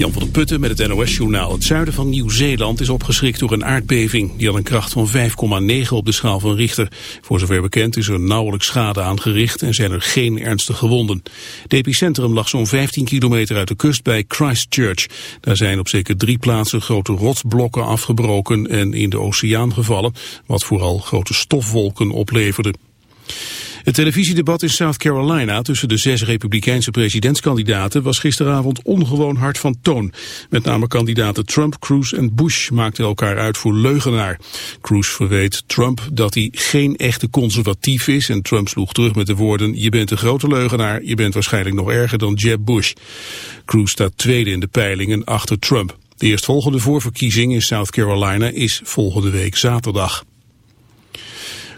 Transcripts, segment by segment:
Jan van der Putten met het NOS-journaal. Het zuiden van Nieuw-Zeeland is opgeschrikt door een aardbeving. Die had een kracht van 5,9 op de schaal van Richter. Voor zover bekend is er nauwelijks schade aangericht en zijn er geen ernstige gewonden. Het epicentrum lag zo'n 15 kilometer uit de kust bij Christchurch. Daar zijn op zeker drie plaatsen grote rotsblokken afgebroken en in de oceaan gevallen, wat vooral grote stofwolken opleverde. Het televisiedebat in South Carolina tussen de zes republikeinse presidentskandidaten was gisteravond ongewoon hard van toon. Met name kandidaten Trump, Cruz en Bush maakten elkaar uit voor leugenaar. Cruz verweet Trump dat hij geen echte conservatief is en Trump sloeg terug met de woorden je bent een grote leugenaar, je bent waarschijnlijk nog erger dan Jeb Bush. Cruz staat tweede in de peilingen achter Trump. De eerstvolgende voorverkiezing in South Carolina is volgende week zaterdag.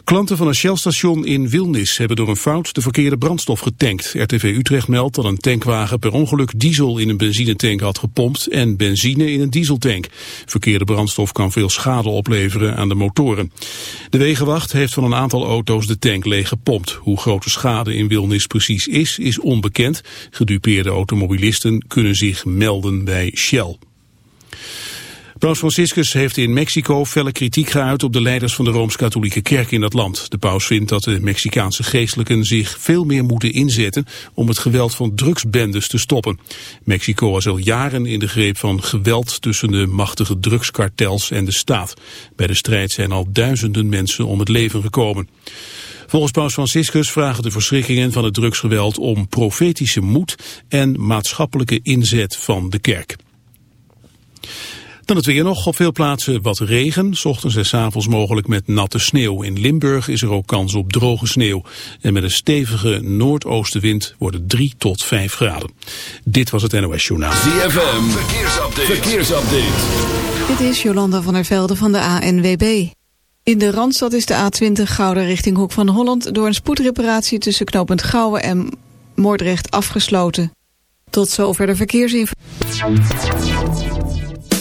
Klanten van een Shell-station in Wilnis hebben door een fout de verkeerde brandstof getankt. RTV Utrecht meldt dat een tankwagen per ongeluk diesel in een benzinetank had gepompt en benzine in een dieseltank. Verkeerde brandstof kan veel schade opleveren aan de motoren. De Wegenwacht heeft van een aantal auto's de tank leeg gepompt. Hoe groot de schade in Wilnis precies is, is onbekend. Gedupeerde automobilisten kunnen zich melden bij Shell. Paus Franciscus heeft in Mexico felle kritiek geuit op de leiders van de Rooms-Katholieke Kerk in dat land. De paus vindt dat de Mexicaanse geestelijken zich veel meer moeten inzetten om het geweld van drugsbendes te stoppen. Mexico was al jaren in de greep van geweld tussen de machtige drugskartels en de staat. Bij de strijd zijn al duizenden mensen om het leven gekomen. Volgens paus Franciscus vragen de verschrikkingen van het drugsgeweld om profetische moed en maatschappelijke inzet van de kerk. Dan het weer nog. Op veel plaatsen wat regen. S ochtends en s avonds mogelijk met natte sneeuw. In Limburg is er ook kans op droge sneeuw. En met een stevige noordoostenwind worden 3 tot 5 graden. Dit was het NOS Journaal. ZFM. Verkeersupdate. Verkeersupdate. Dit is Jolanda van der Velde van de ANWB. In de Randstad is de A20 Gouden richting Hoek van Holland... door een spoedreparatie tussen knooppunt Gouwen en Moordrecht afgesloten. Tot zover de verkeersinformatie.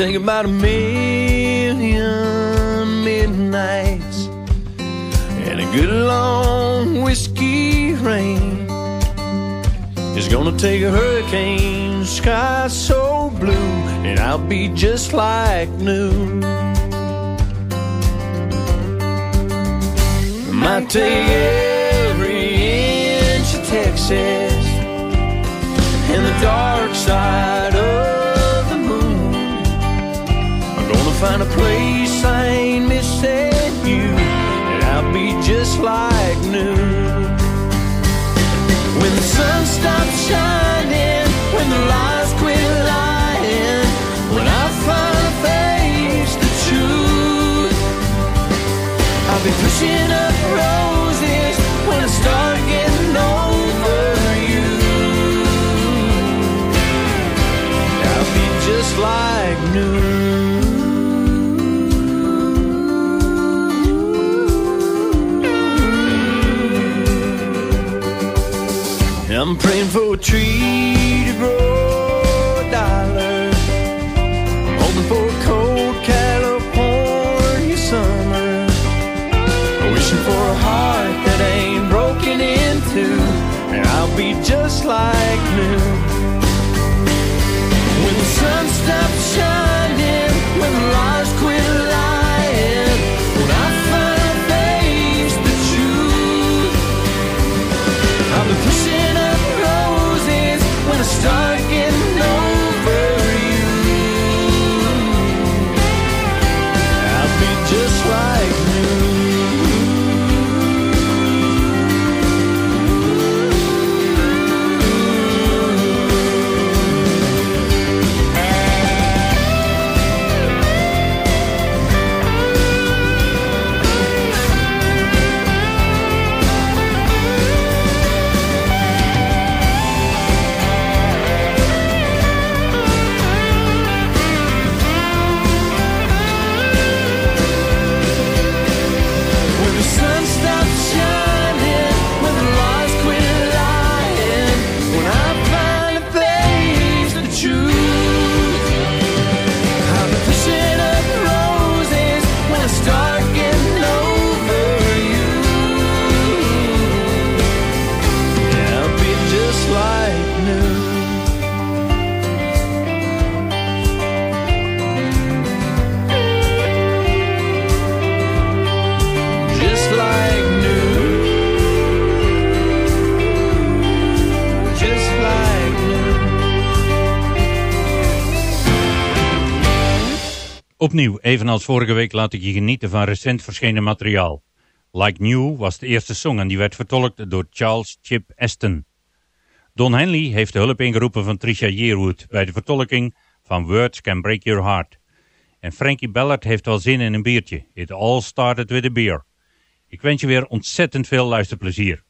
Take about a million midnights and a good long whiskey rain. It's gonna take a hurricane sky so blue, and I'll be just like new. Might take every inch of Texas and the dark side find a place I ain't missing you, and I'll be just like new. When the sun stops shining, when the lies quit lying, when I finally face the truth, I'll be pushing up roses I'm praying for a tree to grow a dollar. Hoping for a cold California summer. Wishing for a heart that ain't broken into, and I'll be just like new. When the sun stops shining, when the lies Opnieuw, evenals vorige week, laat ik je genieten van recent verschenen materiaal. Like New was de eerste song en die werd vertolkt door Charles Chip Aston. Don Henley heeft de hulp ingeroepen van Trisha Yearwood bij de vertolking van Words Can Break Your Heart. En Frankie Ballard heeft wel zin in een biertje. It all started with a beer. Ik wens je weer ontzettend veel luisterplezier.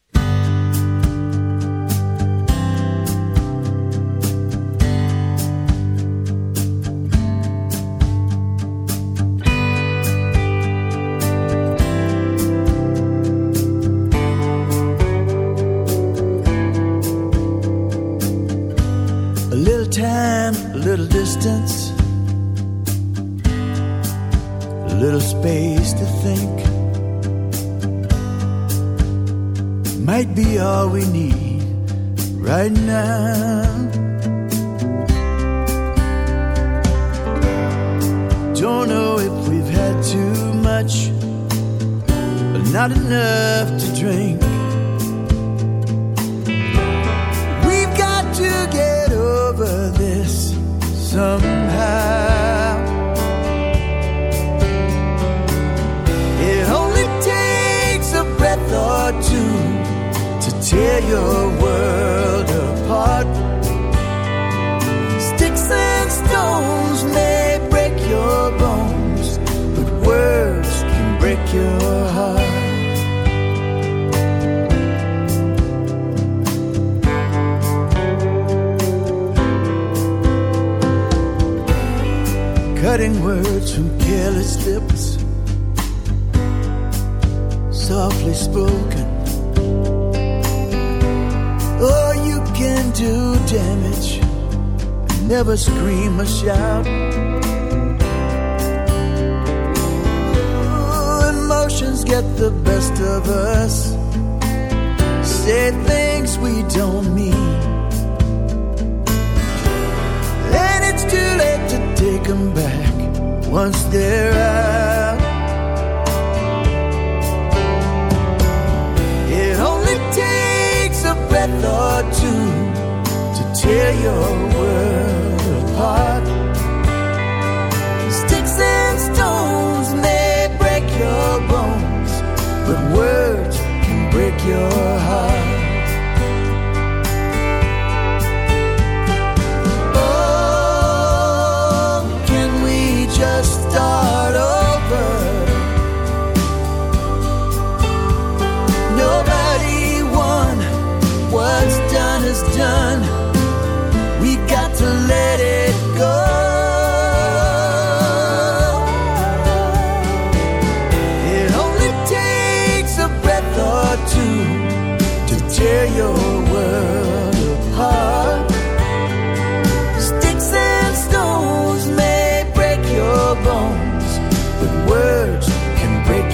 All we need right now. Don't know if we've had too much, but not enough to drink. We've got to get over this somehow. Your world apart. Sticks and stones may break your bones, but words can break your heart. Cutting words from careless lips, softly spoken. do damage, I never scream or shout. Ooh, emotions get the best of us, say things we don't mean. And it's too late to take them back once they're out. It only takes a breath or two tear your world apart. Sticks and stones may break your bones, but words can break your heart. Oh, can we just start?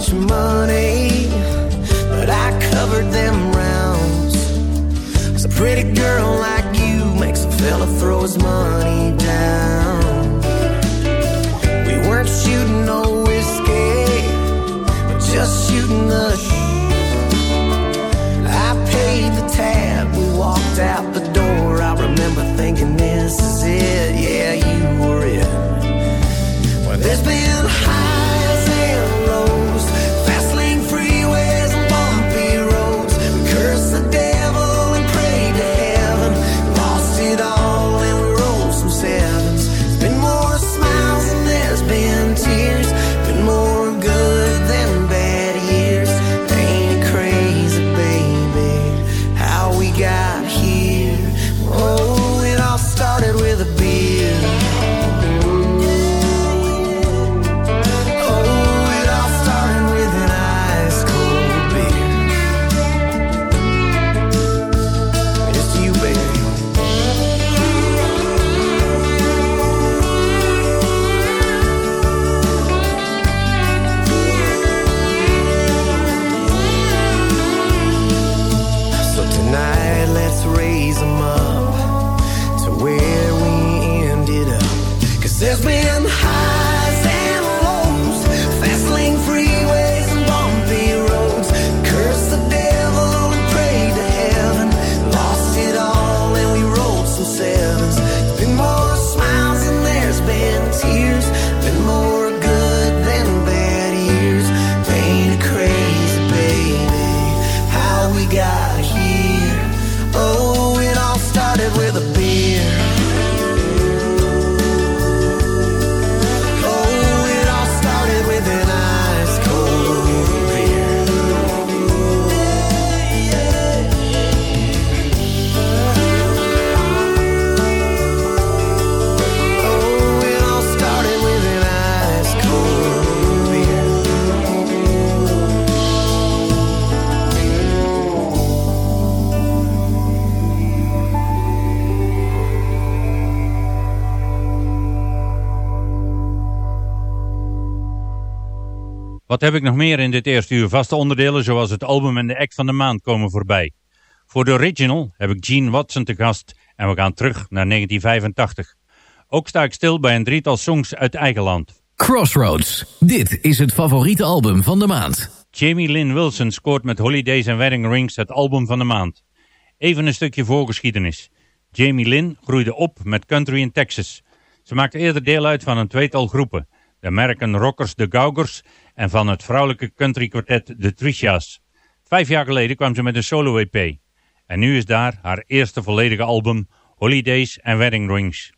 much money, but I covered them rounds. Cause a pretty girl like you makes a fella throw his money down. We weren't shooting no whiskey, but just shooting the sh. I paid the tab, we walked out the door. I remember thinking, this is it, yeah, you were it. Well, there's been high Wat heb ik nog meer in dit eerste uur? Vaste onderdelen zoals het album en de act van de maand komen voorbij. Voor de original heb ik Gene Watson te gast en we gaan terug naar 1985. Ook sta ik stil bij een drietal songs uit eigen land. Crossroads. Dit is het favoriete album van de maand. Jamie Lynn Wilson scoort met Holidays and Wedding Rings het album van de maand. Even een stukje voorgeschiedenis. Jamie Lynn groeide op met country in Texas. Ze maakte eerder deel uit van een tweetal groepen. De American Rockers The Gaugers en van het vrouwelijke country kwartet The Tricia's. Vijf jaar geleden kwam ze met een solo-EP. En nu is daar haar eerste volledige album Holidays and Wedding Rings.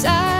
Side?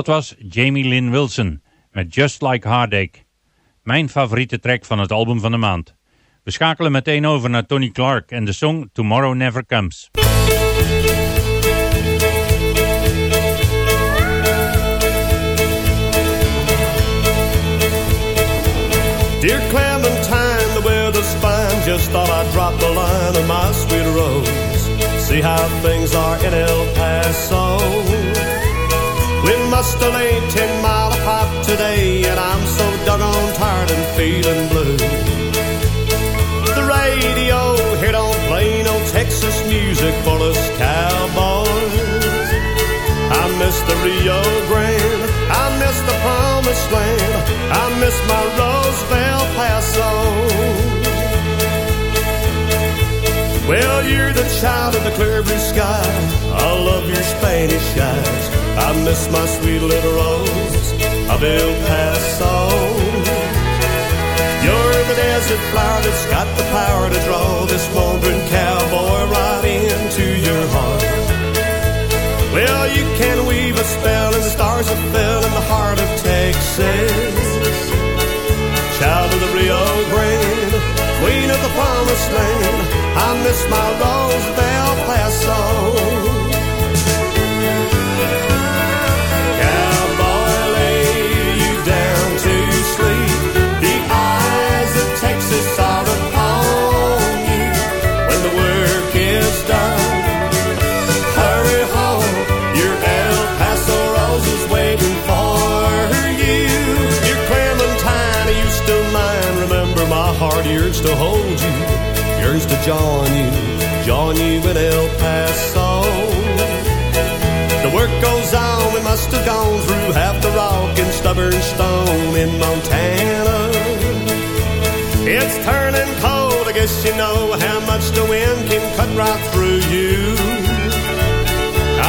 Dat was Jamie Lynn Wilson met Just Like Heartache. Mijn favoriete track van het album van de maand. We schakelen meteen over naar Tony Clark en de song Tomorrow Never Comes. Dear Clementine, the weather's fine. Just thought I'd drop the line of my sweet rose. See how things are in El Paso. We must have laid ten mile apart today, and I'm so doggone tired and feeling blue. The radio here don't play no Texas music for us cowboys. I miss the Rio Grande I miss the promised land. I miss my Roseville Paso. Well, you're the child of the clear blue sky. I love your Spanish eyes. I miss my sweet little rose of El Paso. You're the desert flower that's got the power to draw this wandering cowboy right into your heart. Well, you can weave a spell and the stars that fell in the heart of Texas. Child of the Rio Grande, queen of the promised land. I miss my Roseville Paso. To hold you, yearns to join you, join you in El Paso. The work goes on, we must have gone through half the rock and stubborn stone in Montana. It's turning cold, I guess you know how much the wind can cut right through you.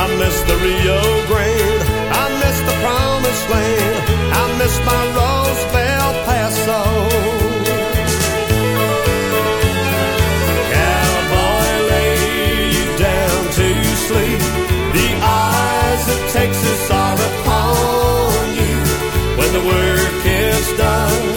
I miss the Rio Grande, I miss the promised land, I miss my Roseville Paso. Sleep. The eyes of Texas are upon you when the work is done.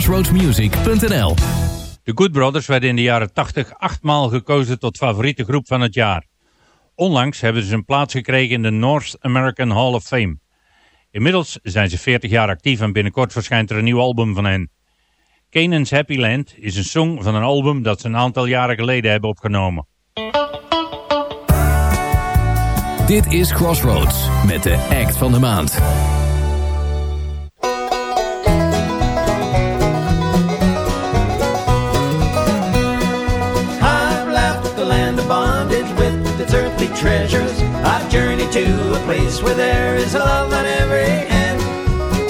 crossroadsmusic.nl De Good Brothers werden in de jaren 80 achtmaal gekozen tot favoriete groep van het jaar. Onlangs hebben ze een plaats gekregen in de North American Hall of Fame. Inmiddels zijn ze 40 jaar actief en binnenkort verschijnt er een nieuw album van hen. Canaan's Happy Land is een song van een album dat ze een aantal jaren geleden hebben opgenomen. Dit is Crossroads met de act van de maand. Treasures. I've journeyed to a place where there is love on every hand.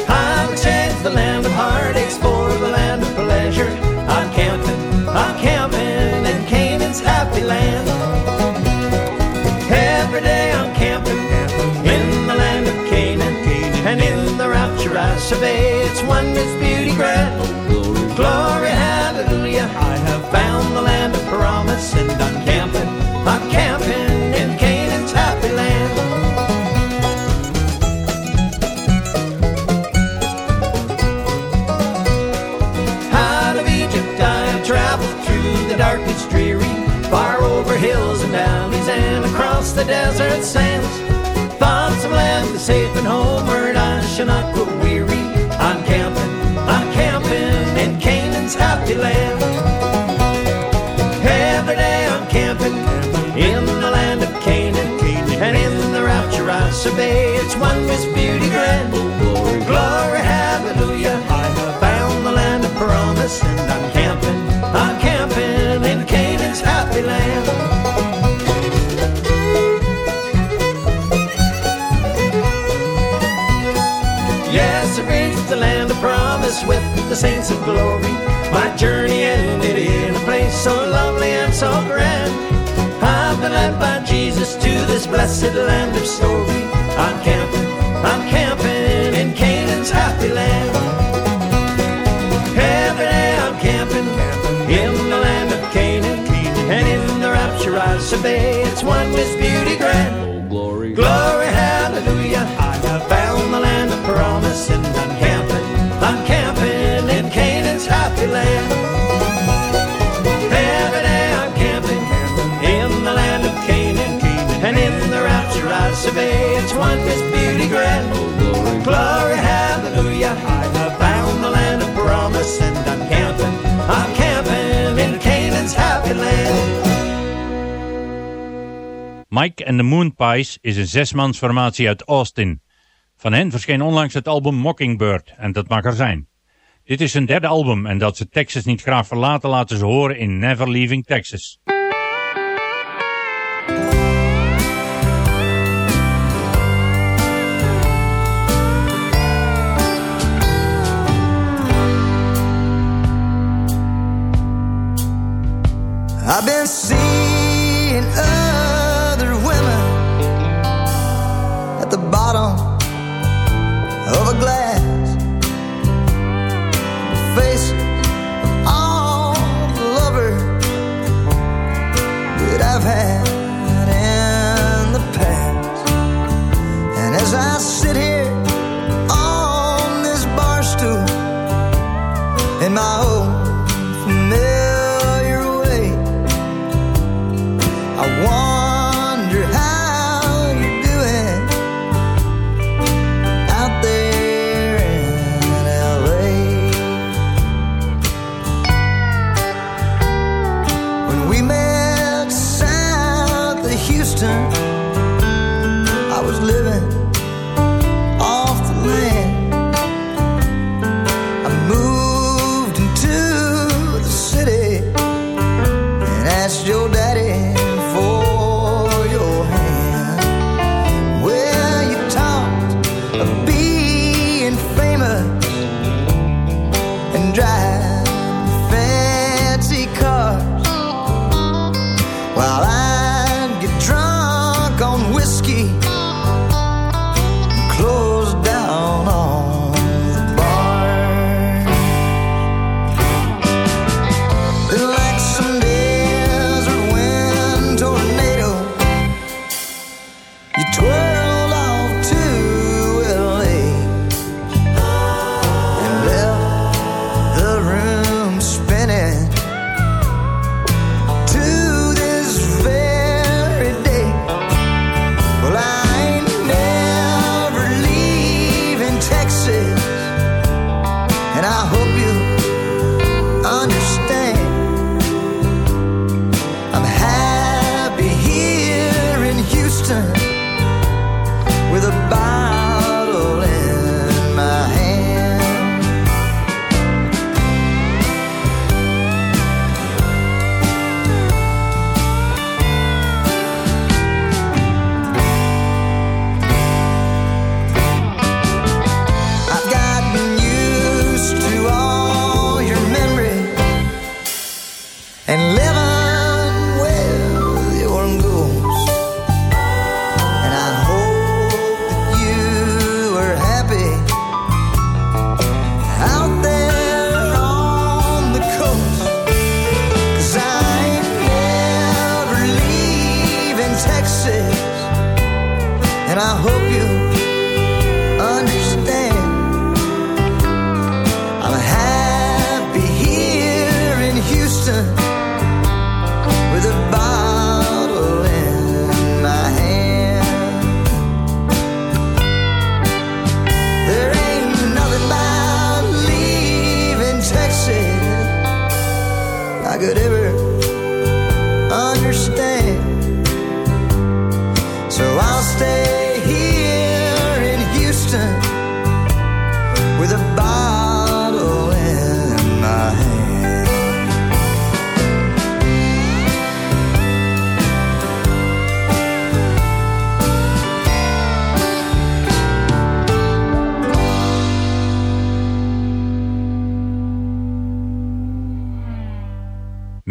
I've exchanged the land of heartaches for the land of pleasure. I'm camping, I'm camping in Canaan's happy land. Every day I'm camping in the land of Canaan, and in the rapture I survey its wondrous beauty grand. Glory, hallelujah! I have found the land of promise, and I'm desert sands. Thoughts of land safe and homeward, I shall not grow weary. I'm camping, I'm camping in Canaan's happy land. The saints of glory. My journey ended in a place so lovely and so grand. I've been led by Jesus to this blessed land of story. I'm camping, I'm camping in Canaan's happy land. Every day I'm camping in the land of Canaan, and in the rapture I survey its wondrous beauty grand. glory, hallelujah! I found the land of promise, and I'm camping, I'm camping in Canaan's happy land. Mike and the Moon Pies is een zesmansformatie uit Austin. Van hen verscheen onlangs het album Mockingbird en dat mag er zijn. Dit is hun derde album en dat ze Texas niet graag verlaten laten ze horen in Never Leaving Texas. I've been seeing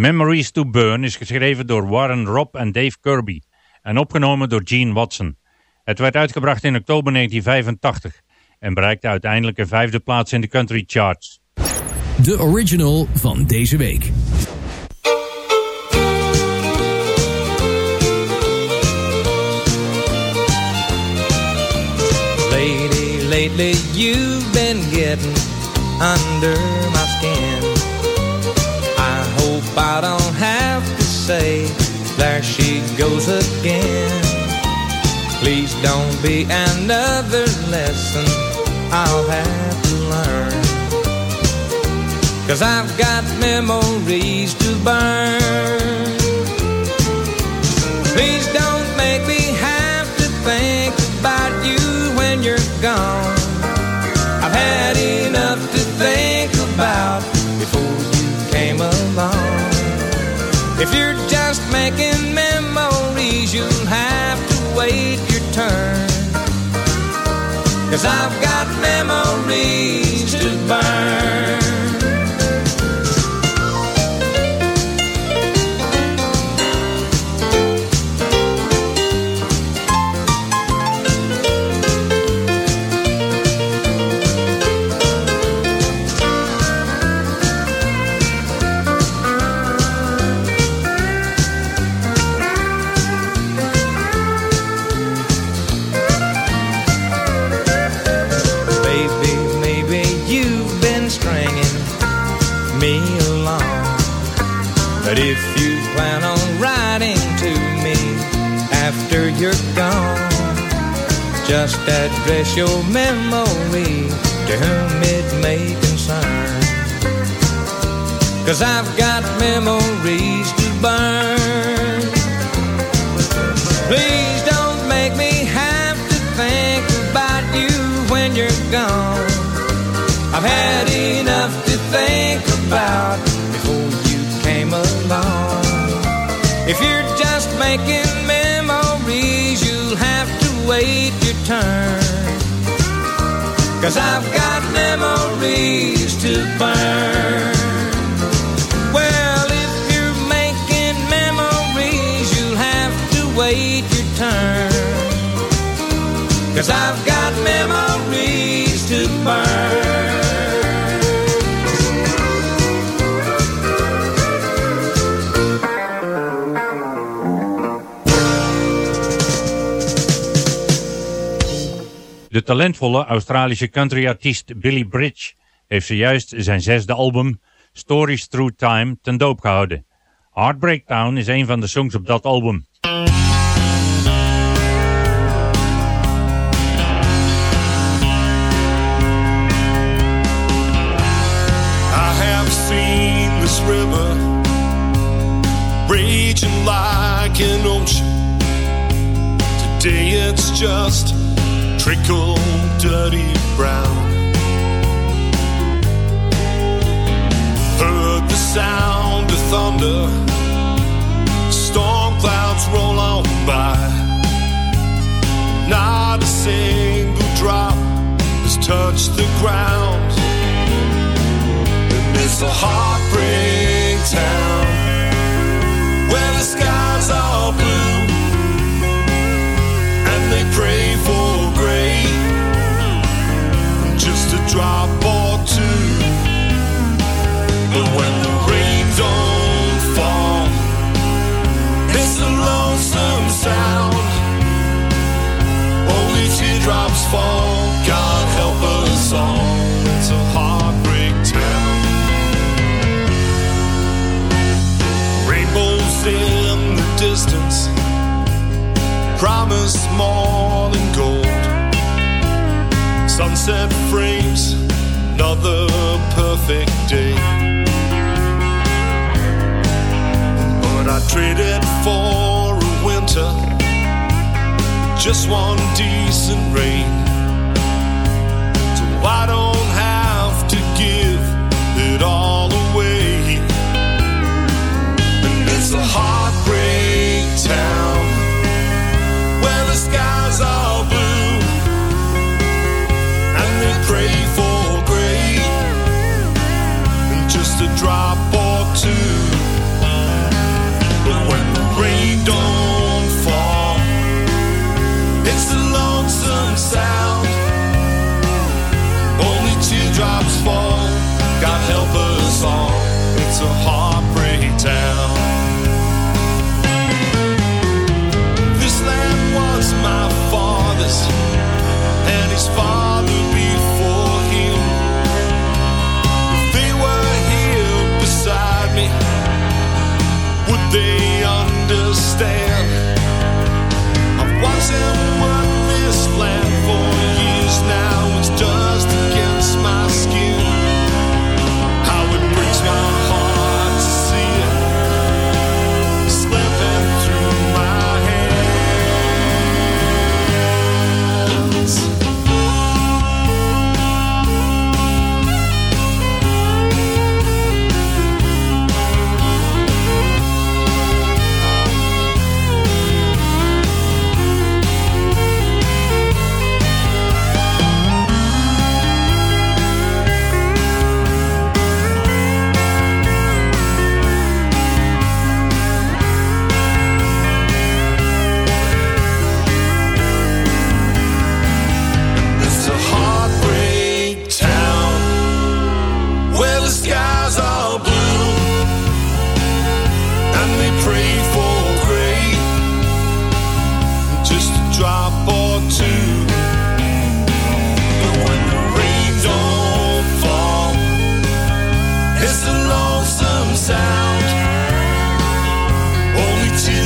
Memories to Burn is geschreven door Warren Robb en Dave Kirby en opgenomen door Gene Watson. Het werd uitgebracht in oktober 1985 en bereikte uiteindelijk een vijfde plaats in de country charts. De original van deze week. Lady, lately you've been getting under my skin. I don't have to say, there she goes again. Please don't be another lesson I'll have to learn. Cause I've got memories to burn. Please don't make me If you're just making memories, you'll have to wait your turn. Cause I've got memories to burn. Just address your memory to whom it may concern. Cause I've got memories to burn. Please don't make me have to think about you when you're gone. I've had enough to think about before you came along. If you're just making memories, you'll have to wait your turn. Cause I've got memories to burn. Well, if you're making memories, you'll have to wait your turn. Cause I've got memories to burn. De talentvolle Australische countryartiest Billy Bridge heeft zojuist zijn zesde album Stories Through Time ten doop gehouden. Heartbreak Town is een van de songs op dat album. River raging like an ocean. Today it's just trickle dirty brown. Heard the sound of thunder, storm clouds roll on by. Not a single drop has touched the ground. And it's a heartbreak town where the skies drop or two. But when the rain don't fall, it's a lonesome sound. Only teardrops fall. God help us all. It's a heartbreak town. Rainbows in the distance promise more than gold. Sunset frames another perfect day. But I trade it for a winter, just one decent rain. So I don't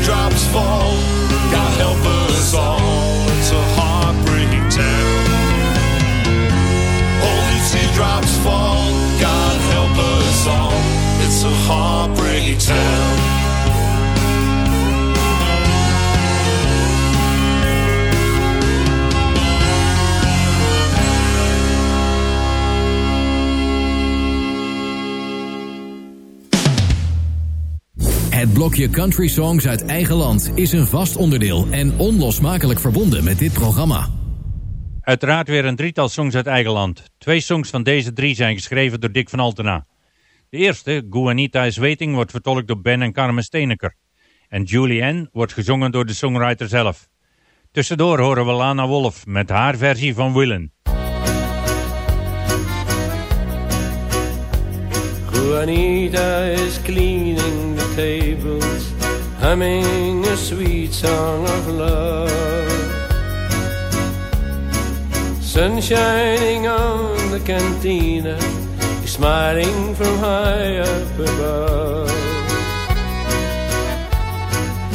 Teardrops fall. God help us all. It's a heartbreak town. Only teardrops fall. God help us all. It's a heartbreak town. Blokje Country Songs uit eigen land is een vast onderdeel en onlosmakelijk verbonden met dit programma. Uiteraard weer een drietal songs uit eigen land. Twee songs van deze drie zijn geschreven door Dick van Altena. De eerste, Guanita is Waiting, wordt vertolkt door Ben en Carmen Steeneker. En Julianne wordt gezongen door de songwriter zelf. Tussendoor horen we Lana Wolf met haar versie van Willen. Juanita is cleaning tables, humming a sweet song of love. Sun shining on the cantina, You smiling from high up above.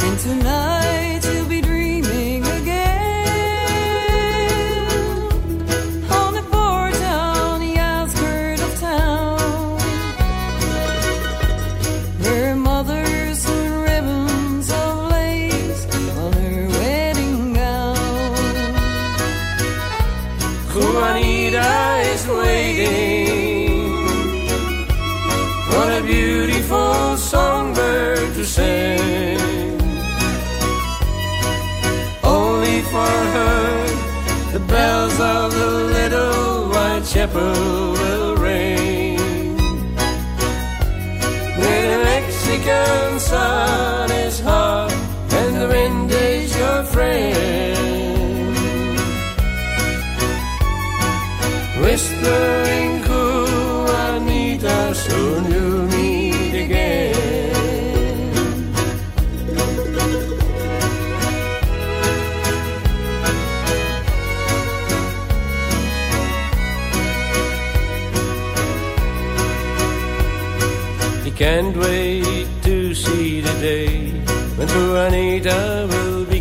And tonight sing. Only for her, the bells of the little white chapel will ring. Where the Mexican sun is hot and the wind is your friend. Whispering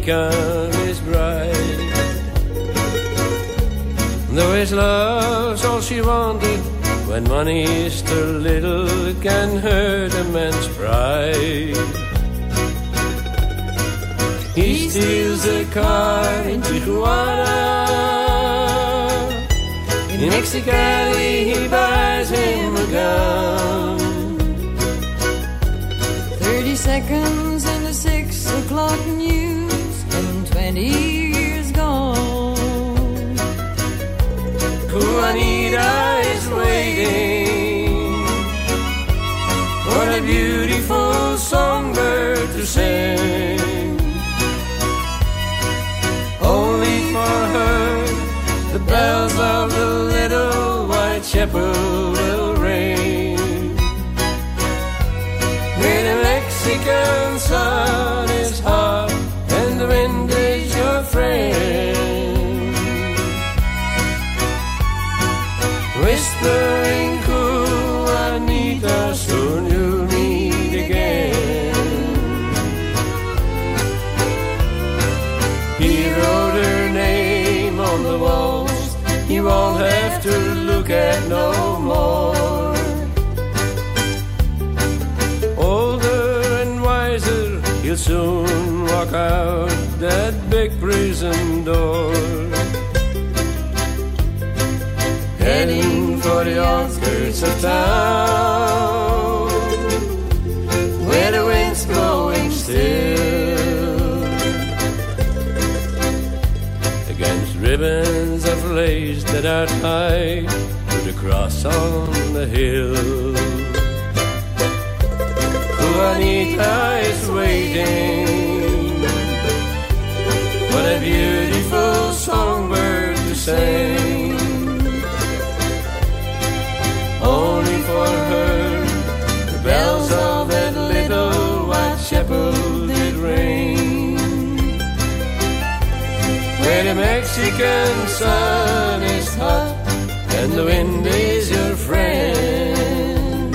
become his bride. Though his love's all she wanted, when money is too little, it can hurt a man's pride. He steals a car in Tijuana. In Mexicali, he buys him a gun. 30 seconds years gone. Juanita is waiting for a beautiful songbird to sing. Only for her, the bells of the little white chapel will ring. Where the Mexican sun Get no more. Older and wiser, he'll soon walk out that big prison door. Heading for the outskirts of town, where the wind's blowing still. Against ribbons of lace that are tied Cross on the hill. Juanita is waiting What a beautiful songbird to sing. Only for her, the bells of that little white chapel did ring. Where the Mexican sun is when the wind is your friend.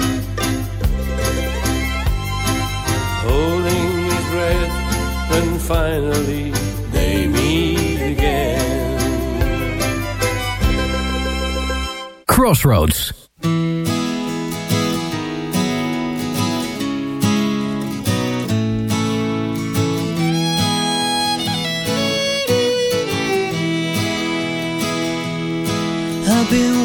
Holding his breath, and finally they meet again. Crossroads. I've been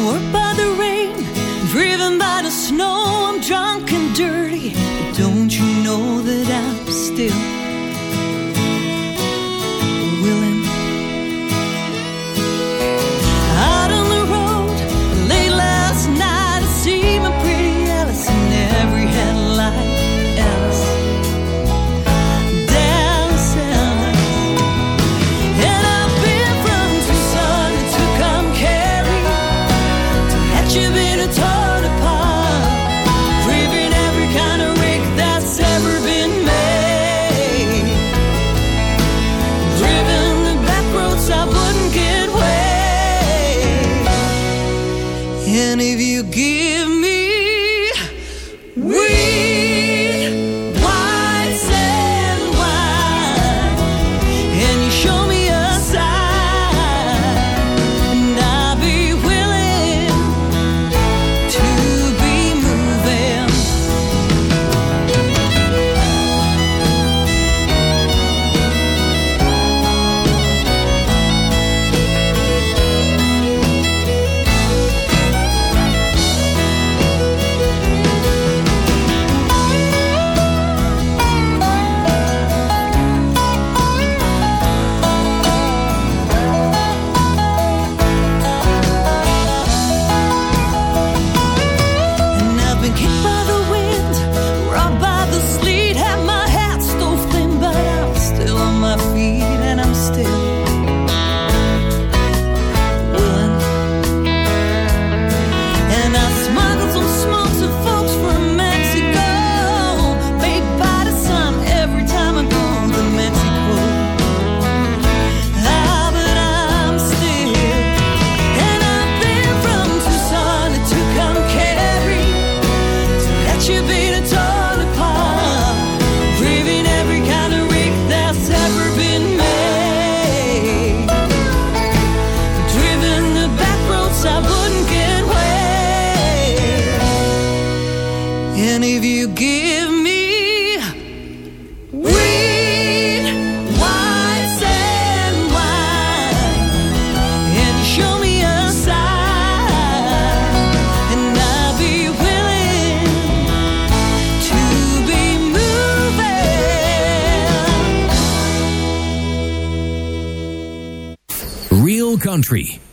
tree.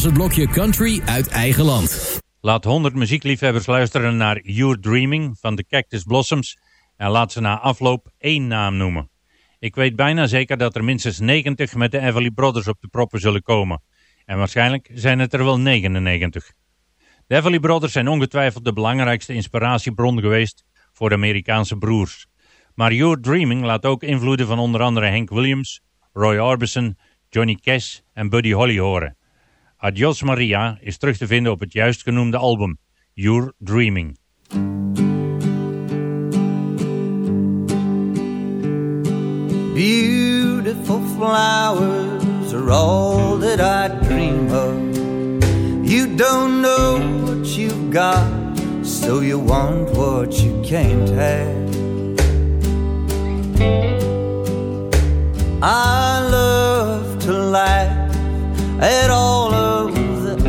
Was het blokje Country uit eigen land. Laat 100 muziekliefhebbers luisteren naar You're Dreaming van de Cactus Blossoms en laat ze na afloop één naam noemen. Ik weet bijna zeker dat er minstens 90 met de Everly Brothers op de proppen zullen komen. En waarschijnlijk zijn het er wel 99. De Everly Brothers zijn ongetwijfeld de belangrijkste inspiratiebron geweest voor de Amerikaanse broers. Maar You're Dreaming laat ook invloeden van onder andere Hank Williams, Roy Orbison, Johnny Cash en Buddy Holly horen. Adios Maria is terug te vinden op het juist genoemde album, You're Dreaming. Beautiful flowers are all that I dream of. You don't know what you've got, so you want what you can't have. I love to laugh at all of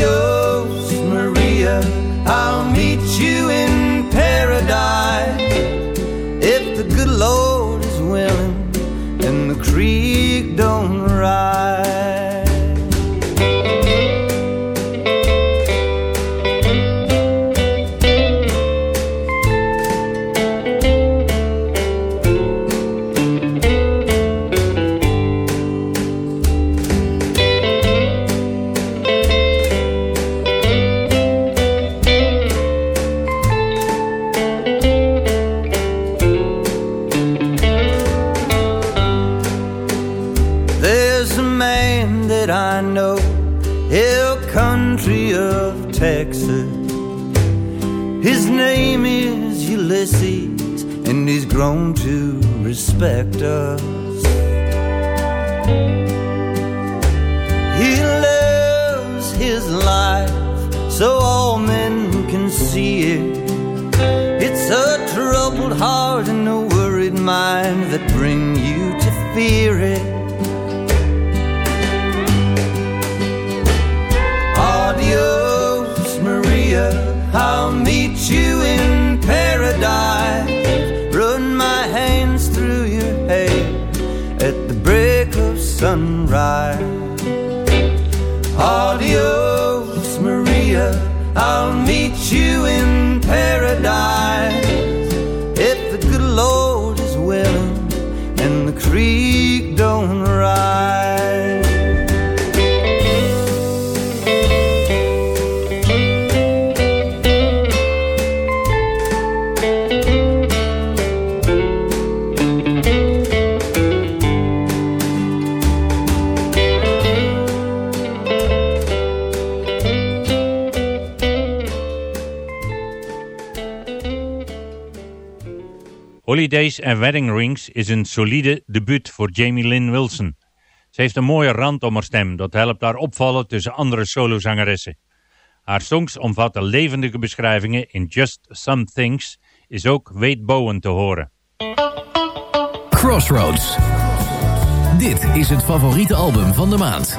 Adios, Maria. I'll meet you in grown to respect us. He loves his life so all men can see it. It's a troubled heart and a worried mind that bring you to fear it. Sunrise. Adios, Maria. I'll meet you in paradise. Holidays and Wedding Rings is een solide debuut voor Jamie Lynn Wilson. Ze heeft een mooie rand om haar stem, dat helpt haar opvallen tussen andere solozangeressen. Haar songs omvatten levendige beschrijvingen in Just Some Things, is ook Wade Bowen te horen. Crossroads. Dit is het favoriete album van de maand.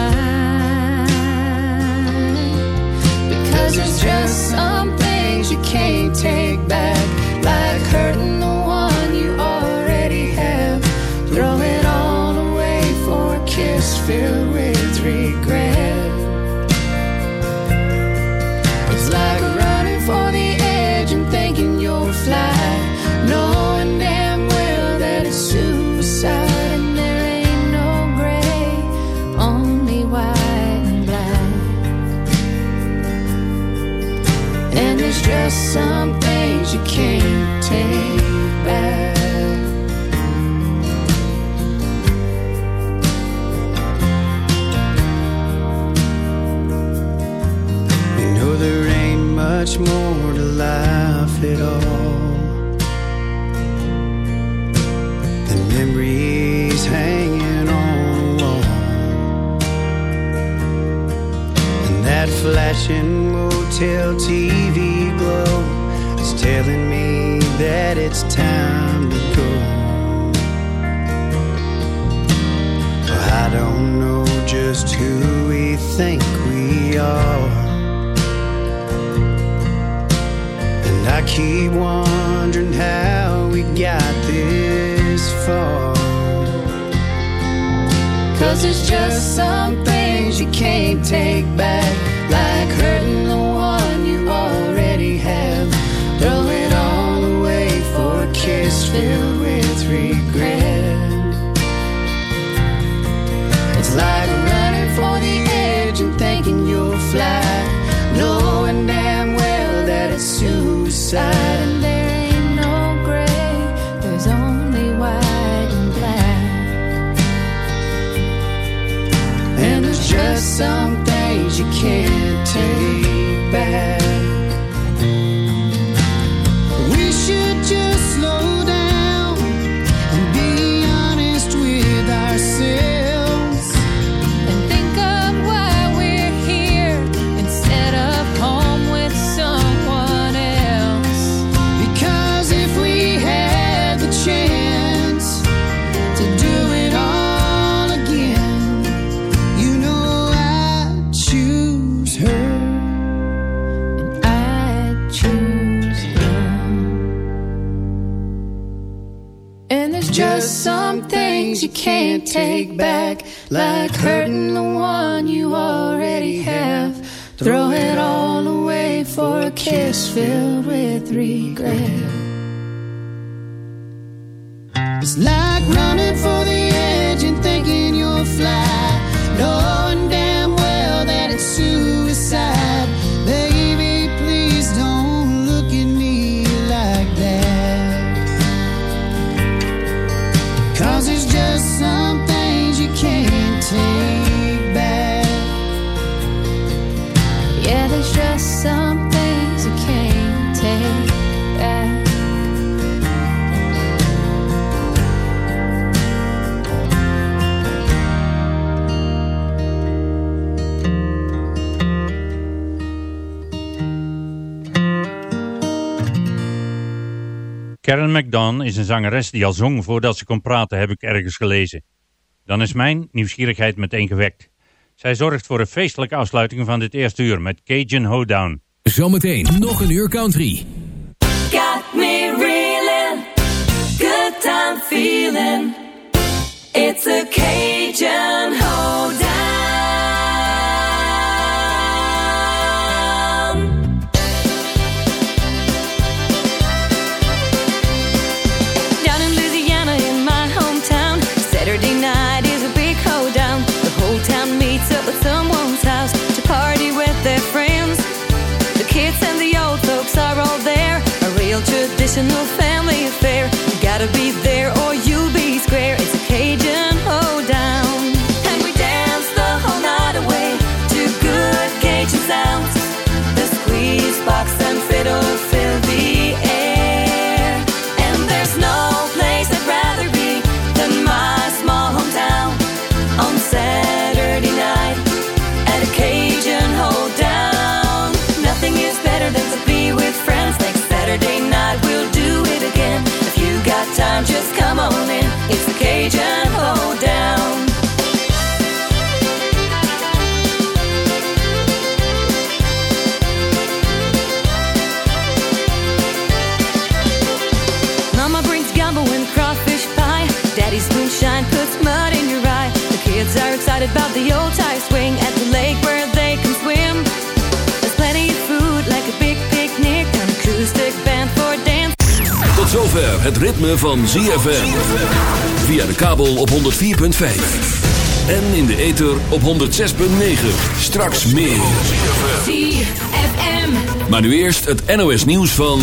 at all than memories hanging on a wall. And that flashing motel TV glow is telling me that it's time to go. I don't know just who we think Cause there's just some things you can't take back, Is een zangeres die al zong voordat ze kon praten, heb ik ergens gelezen. Dan is mijn nieuwsgierigheid meteen gewekt. Zij zorgt voor een feestelijke afsluiting van dit eerste uur met Cajun Hoedown. Zometeen nog een uur country. Got me reeling, good time feeling. It's a Cajun hoedown. Traditional family affair. You gotta be there about the old tire swing at the lake where they can swim. There's plenty of food like a big picnic. An acoustic band for dance. Tot zover het ritme van ZFM. Via de kabel op 104.5. En in de ether op 106.9. Straks meer. ZFM. Maar nu eerst het NOS nieuws van...